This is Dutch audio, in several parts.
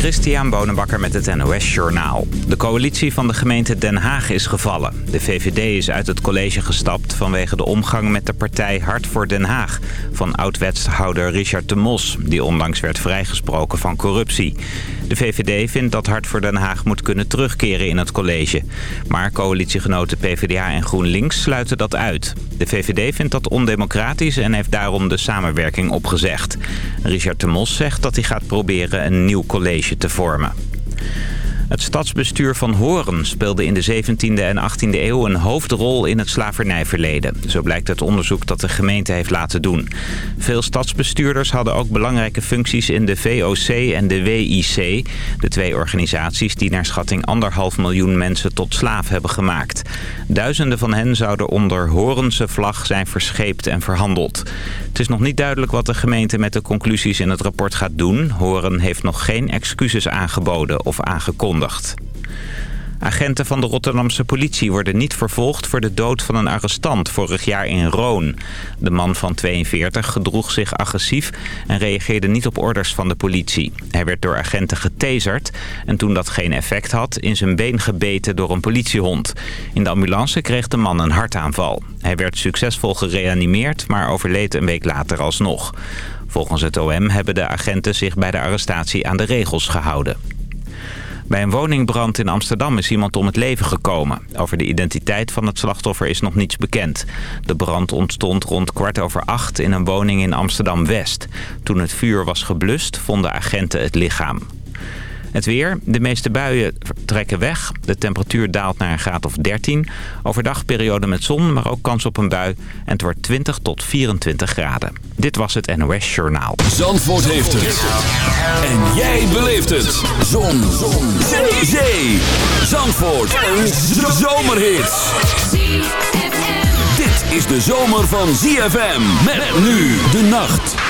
Christian Bonenbakker met het NOS Journaal. De coalitie van de gemeente Den Haag is gevallen. De VVD is uit het college gestapt vanwege de omgang met de partij Hart voor Den Haag... van oud-wethouder Richard de Mos, die onlangs werd vrijgesproken van corruptie. De VVD vindt dat Hart voor Den Haag moet kunnen terugkeren in het college. Maar coalitiegenoten PvdA en GroenLinks sluiten dat uit. De VVD vindt dat ondemocratisch en heeft daarom de samenwerking opgezegd. Richard de Mos zegt dat hij gaat proberen een nieuw college te vormen. Het stadsbestuur van Horen speelde in de 17e en 18e eeuw een hoofdrol in het slavernijverleden. Zo blijkt uit onderzoek dat de gemeente heeft laten doen. Veel stadsbestuurders hadden ook belangrijke functies in de VOC en de WIC. De twee organisaties die naar schatting anderhalf miljoen mensen tot slaaf hebben gemaakt. Duizenden van hen zouden onder Horense vlag zijn verscheept en verhandeld. Het is nog niet duidelijk wat de gemeente met de conclusies in het rapport gaat doen. Horen heeft nog geen excuses aangeboden of aangekondigd. Agenten van de Rotterdamse politie worden niet vervolgd voor de dood van een arrestant vorig jaar in Roon. De man van 42 gedroeg zich agressief en reageerde niet op orders van de politie. Hij werd door agenten getaserd en toen dat geen effect had in zijn been gebeten door een politiehond. In de ambulance kreeg de man een hartaanval. Hij werd succesvol gereanimeerd, maar overleed een week later alsnog. Volgens het OM hebben de agenten zich bij de arrestatie aan de regels gehouden. Bij een woningbrand in Amsterdam is iemand om het leven gekomen. Over de identiteit van het slachtoffer is nog niets bekend. De brand ontstond rond kwart over acht in een woning in Amsterdam-West. Toen het vuur was geblust, vonden agenten het lichaam. Het weer. De meeste buien trekken weg. De temperatuur daalt naar een graad of 13. Overdag periode met zon, maar ook kans op een bui. En het wordt 20 tot 24 graden. Dit was het NOS Journaal. Zandvoort heeft het. En jij beleeft het. Zon. zon. Zee. Zee. Zandvoort. Een zomerhit. Dit is de zomer van ZFM. Met nu de nacht.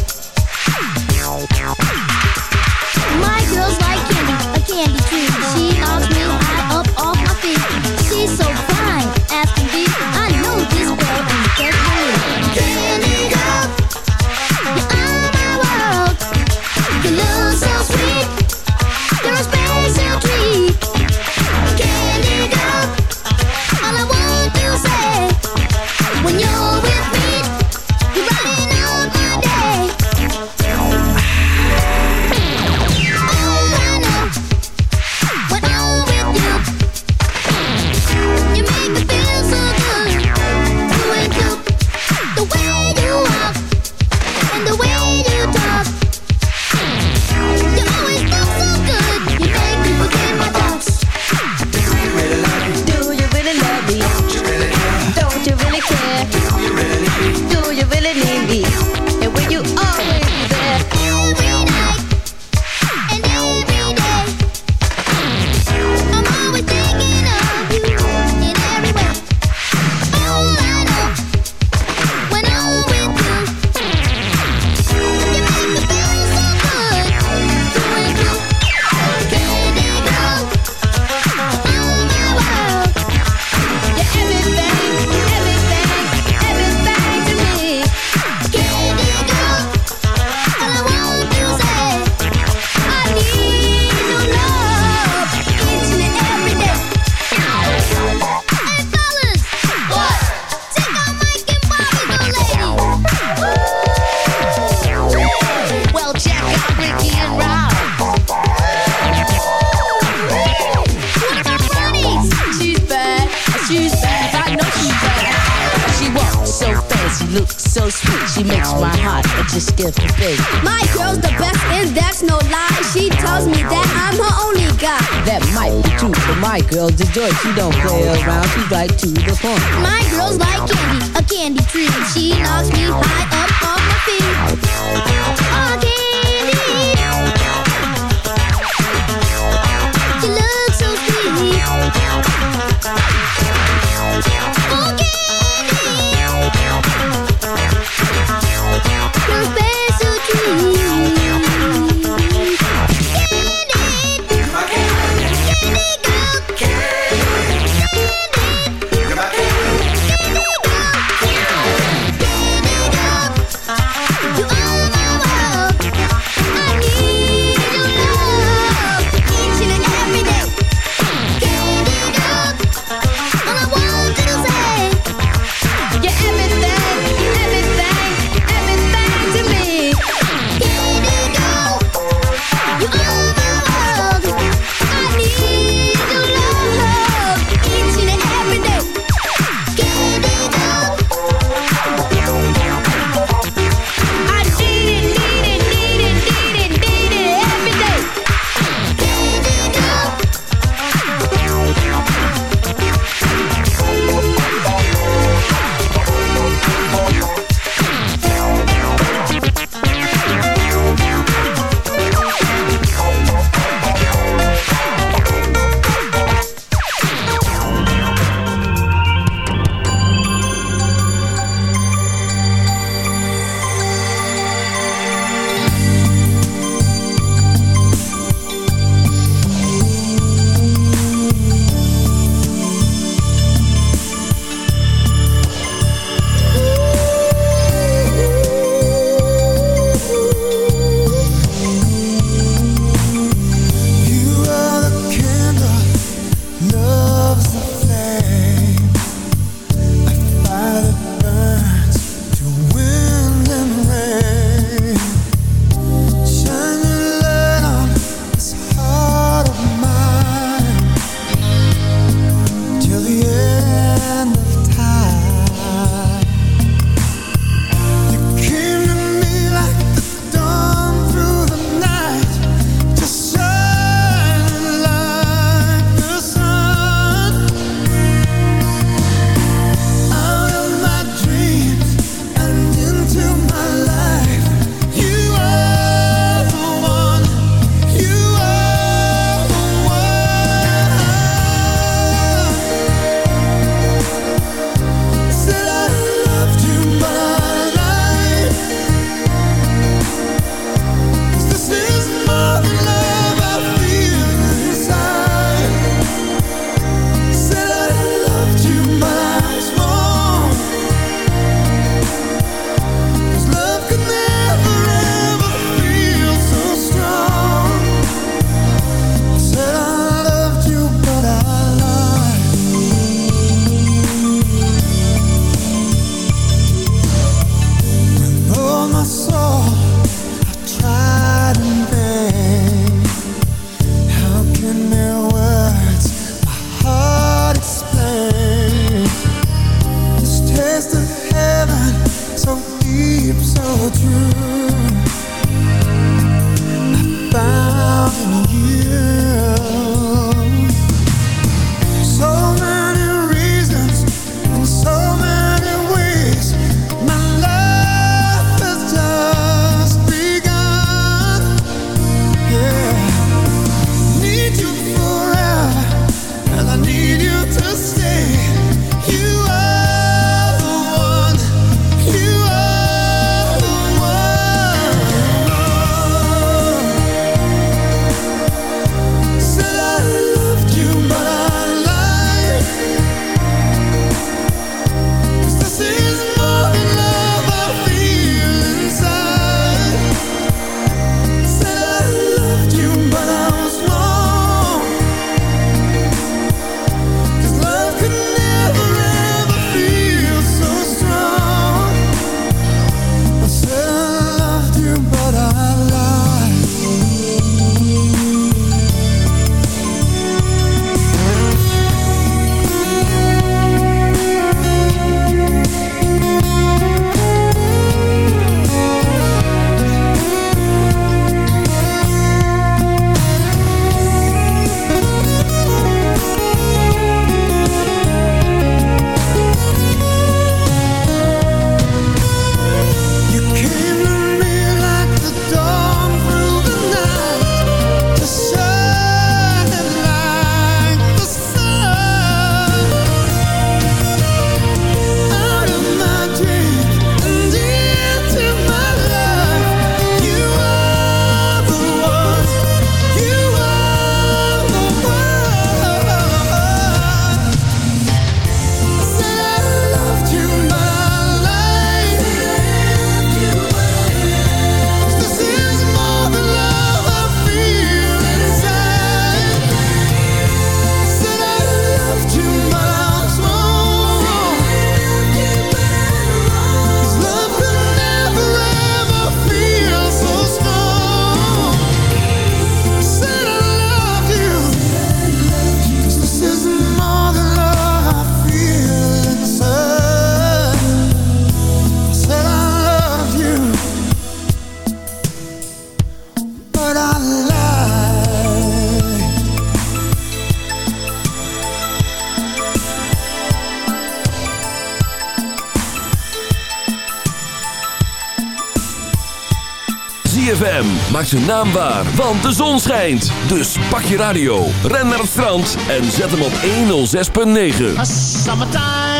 Maak zijn naam waar, want de zon schijnt. Dus pak je radio, ren naar het strand en zet hem op 106.9.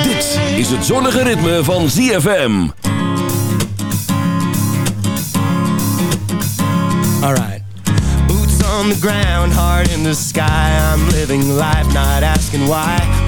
Dit is het zonnige ritme van ZFM. Alright. Boots on the ground, heart in the sky. I'm living life, not asking why.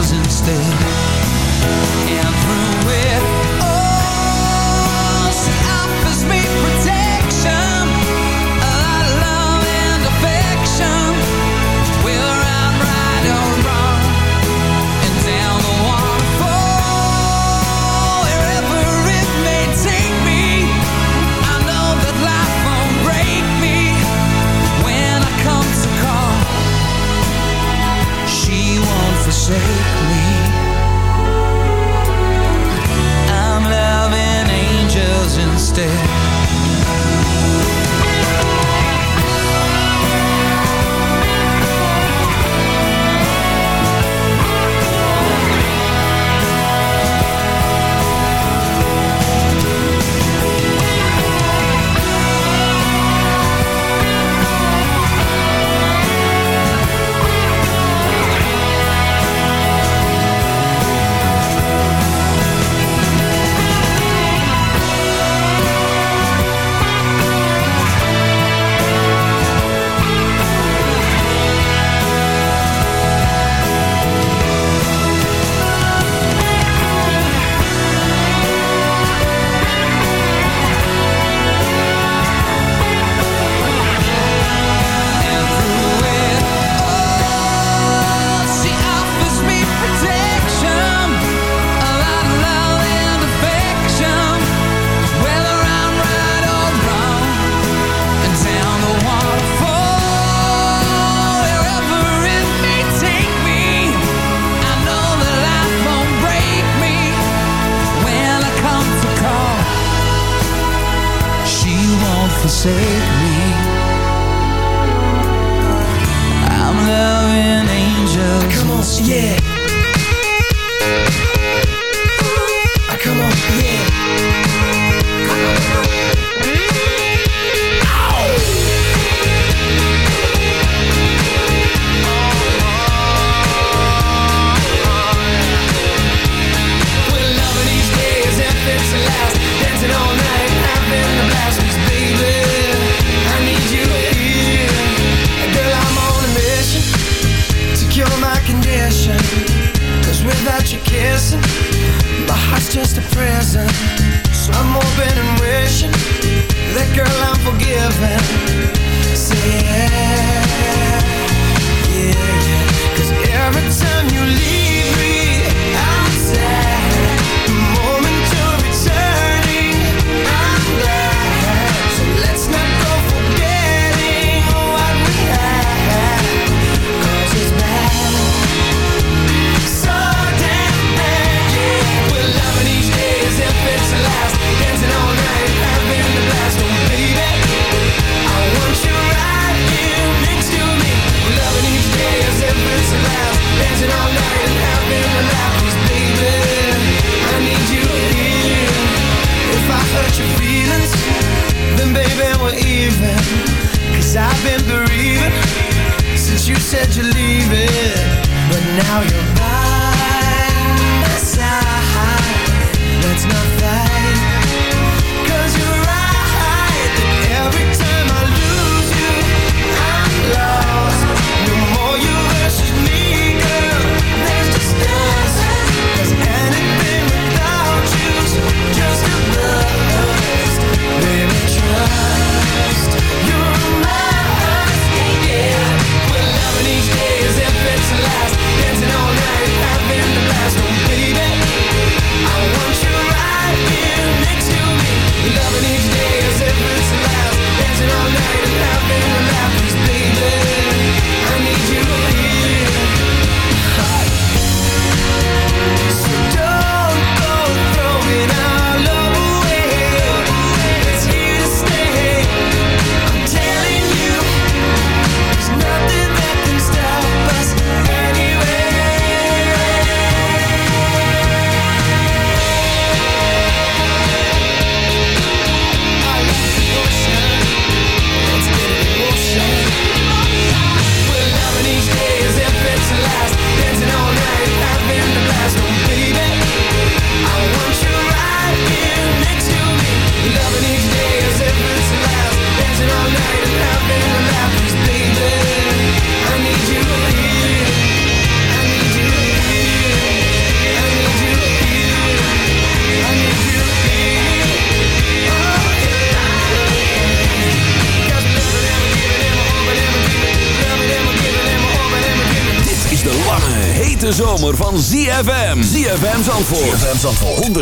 instead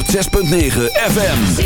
106.9 FM.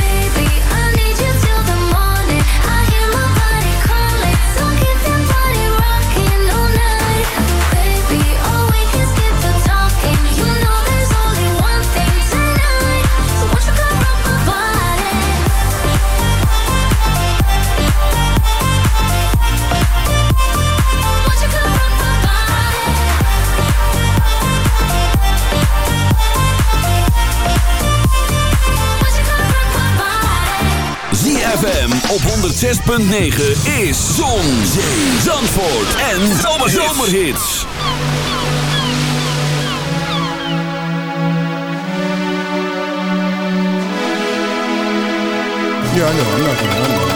106.9 is Zon, Zee, Zandvoort en Zomerhits. I know. I'm not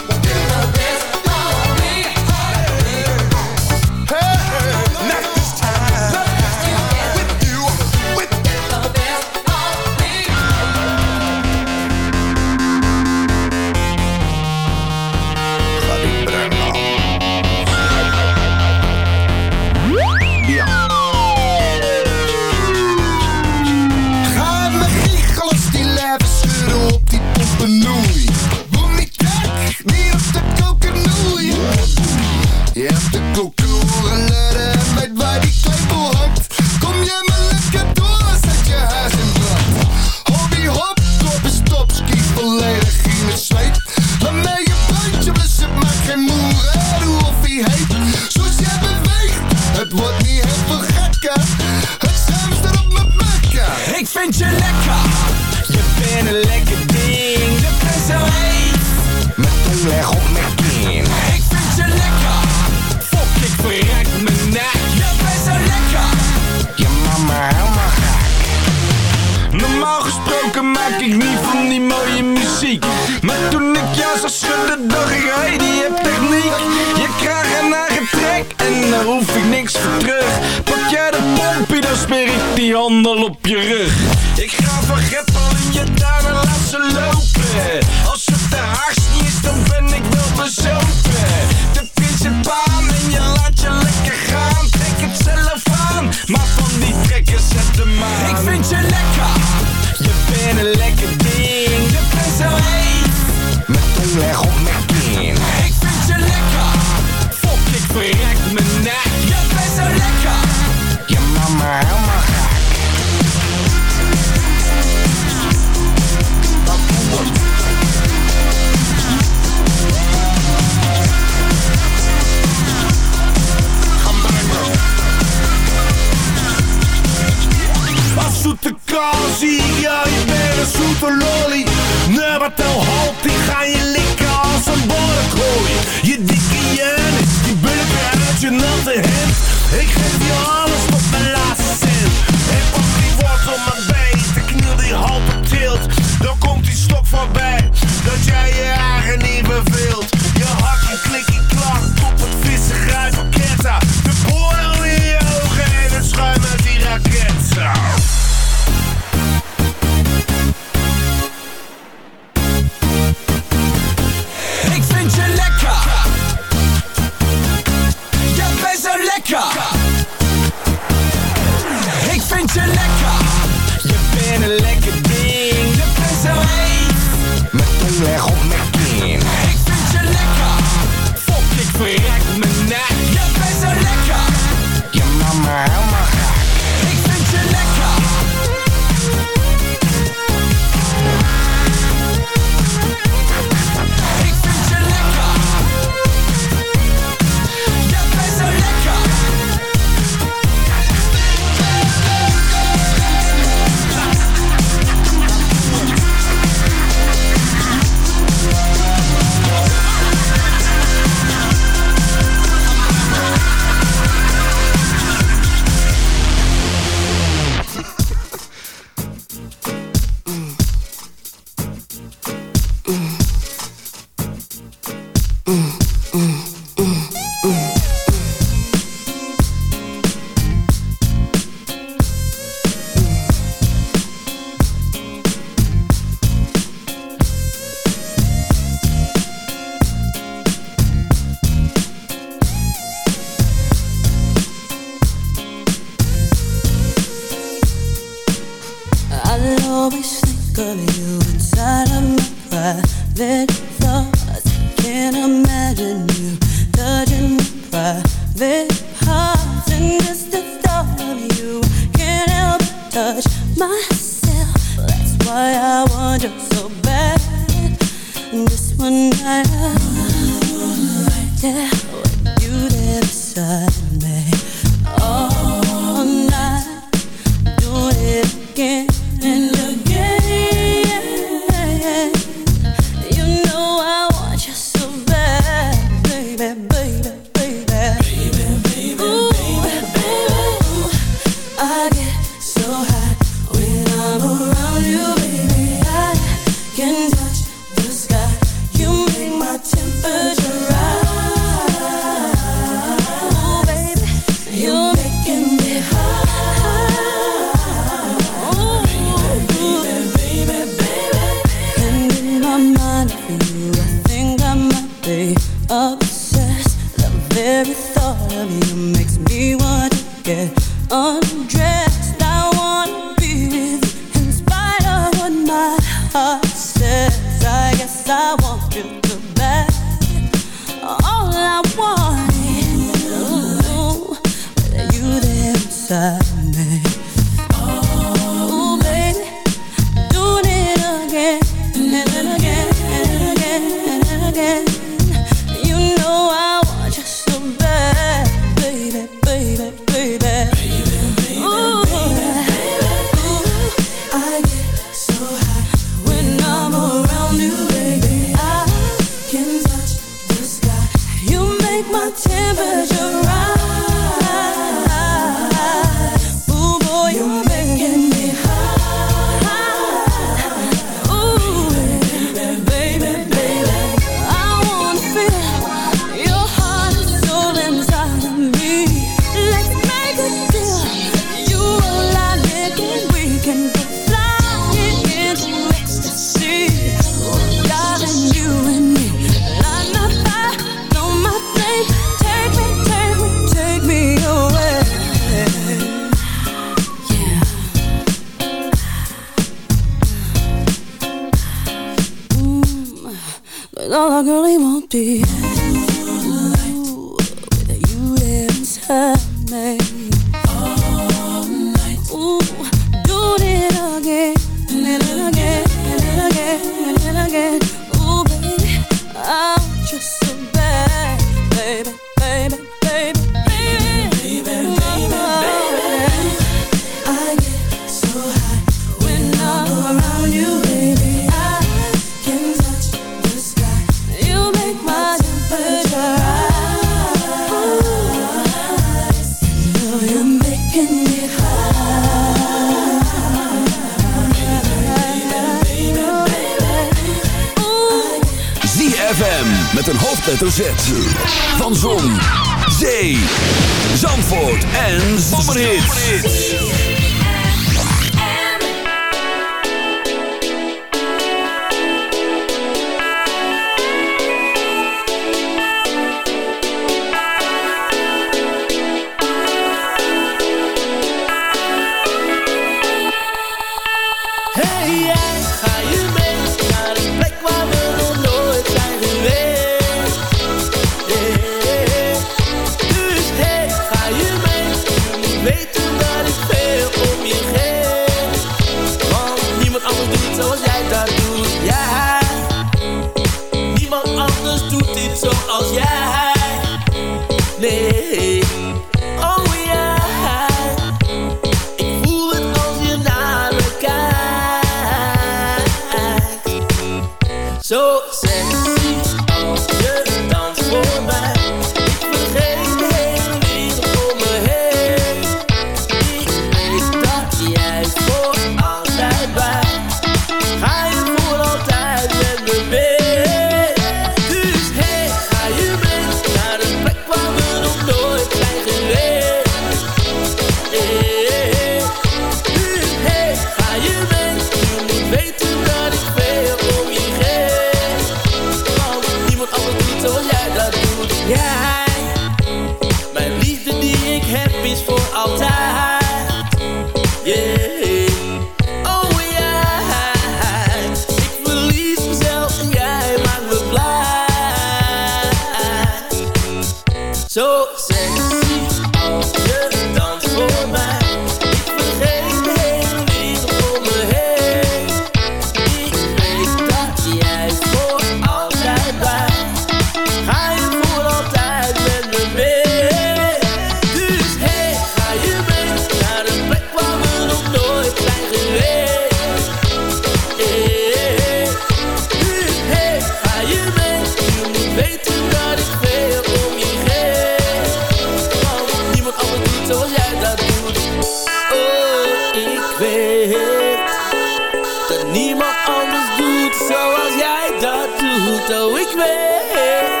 dat niemand anders doet zoals jij dat doet. Oh, ik weet,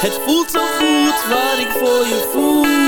het voelt zo goed wat ik voor je voel.